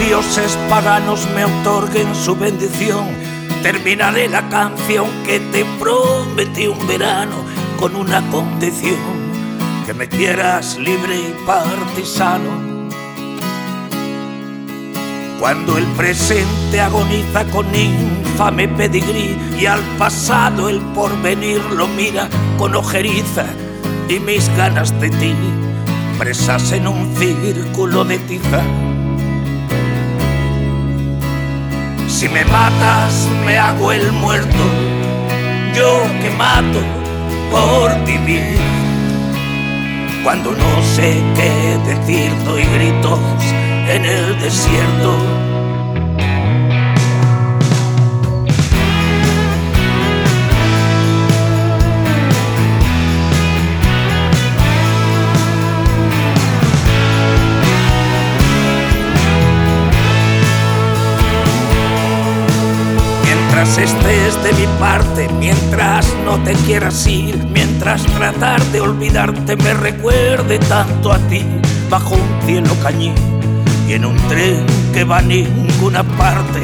dioses paganos me otorguen su bendición, terminaré la canción que te prometí un verano con una condición, que me quieras libre y partisano. Cuando el presente agoniza con infame pedigrí y al pasado el porvenir lo mira con ojeriza y mis ganas de ti presas en un círculo de tiza. Si me matas, me hago el muerto, yo que mato por vivir. Cuando no sé qué decir, doy gritos en el desierto. Mientras estés de mi parte, mientras no te quieras ir, mientras tratar de olvidarte me recuerde tanto a ti, bajo un cielo cañí y en un tren que va a ninguna parte.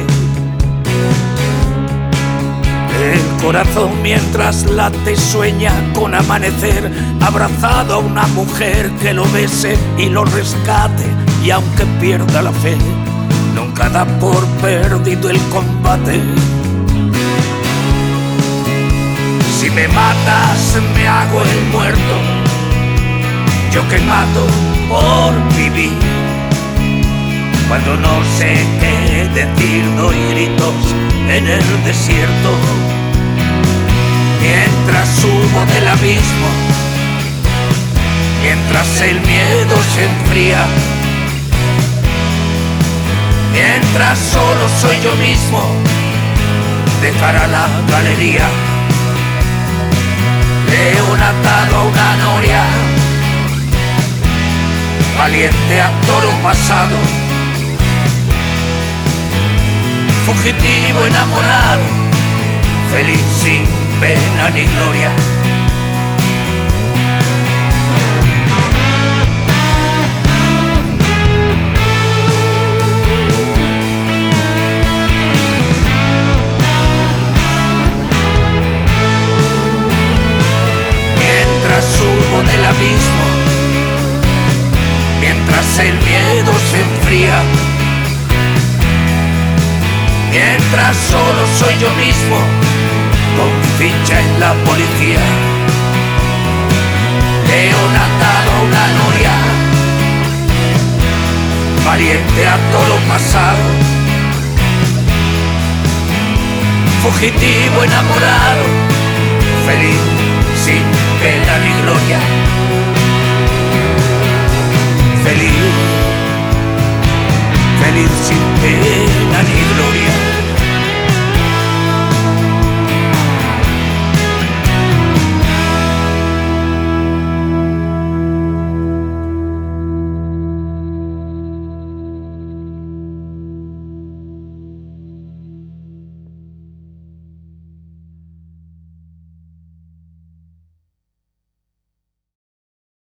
El corazón mientras late sueña con amanecer, abrazado a una mujer que lo bese y lo rescate, y aunque pierda la fe, nunca da por perdido el combate. Me matas, me hago el muerto, yo que mato por vivir. Cuando no sé qué decir, doy gritos en el desierto. Mientras subo del abismo, mientras el miedo se enfría, mientras solo soy yo mismo, dejará la galería. Valiente a toro pasado fugitivo enamorado, feliz sin pena ni gloria. Mientras el miedo se enfría, mientras solo soy yo mismo, con ficha en la policía. León atado a una noria, valiente a todo lo pasado, fugitivo enamorado, feliz sin pena ni gloria.